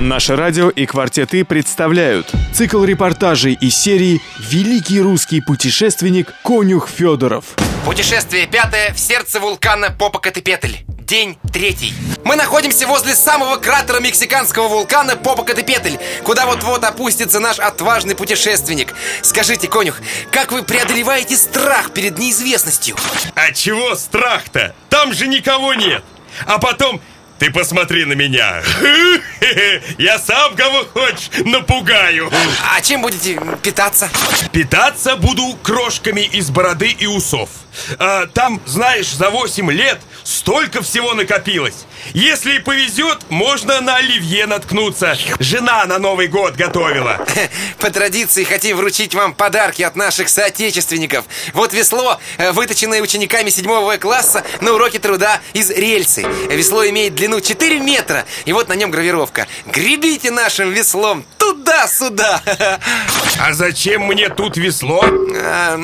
Наше радио и «Квартеты» представляют цикл репортажей из серии «Великий русский путешественник Конюх Федоров». Путешествие пятое в сердце вулкана Попокатепетль. День третий. Мы находимся возле самого кратера мексиканского вулкана Попокатепетль, куда вот-вот опустится наш отважный путешественник. Скажите, конюх, как вы преодолеваете страх перед неизвестностью? А чего страх-то? Там же никого нет. А потом, ты посмотри на меня. Я сам кого хочешь напугаю. А чем будете питаться? Питаться буду крошками из бороды и усов. А, там, знаешь, за 8 лет столько всего накопилось. Если и повезет, можно на оливье наткнуться. Жена на Новый год готовила. По традиции хотим вручить вам подарки от наших соотечественников. Вот весло, э, выточенное учениками седьмого класса на уроке труда из рельсы. Весло имеет длину 4 метра. И вот на нем гравировка. Гребите нашим веслом туда-сюда. А зачем мне тут весло? А,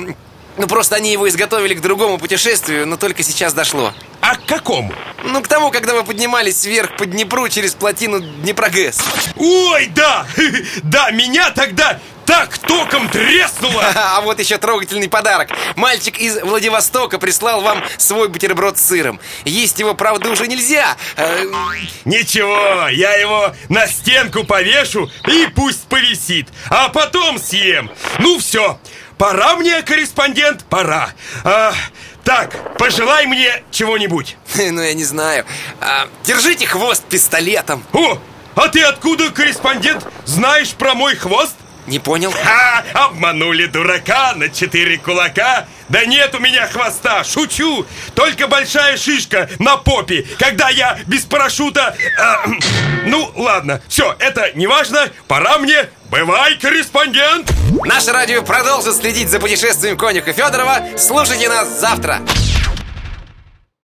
ну, просто они его изготовили к другому путешествию, но только сейчас дошло. А к какому? Ну, к тому, когда вы поднимались вверх по Днепру через плотину Днепрогэс. Ой, да! Да, меня тогда так током треснуло! А вот еще трогательный подарок. Мальчик из Владивостока прислал вам свой бутерброд с сыром. Есть его, правда, уже нельзя. Э, Ничего, я его на стенку повешу и пусть повисит, а потом съем. Ну все, пора мне, корреспондент, пора. А, так, пожелай мне чего-нибудь. Ну, я не знаю. А, Держите хвост пистолетом. О, а ты откуда, корреспондент, знаешь про мой хвост? Не понял? Ха, обманули дурака на четыре кулака Да нет у меня хвоста, шучу Только большая шишка на попе Когда я без парашюта э, Ну, ладно, все, это не важно Пора мне, бывай, корреспондент Наше радио продолжит следить за путешествием конюха Федорова. Слушайте нас завтра.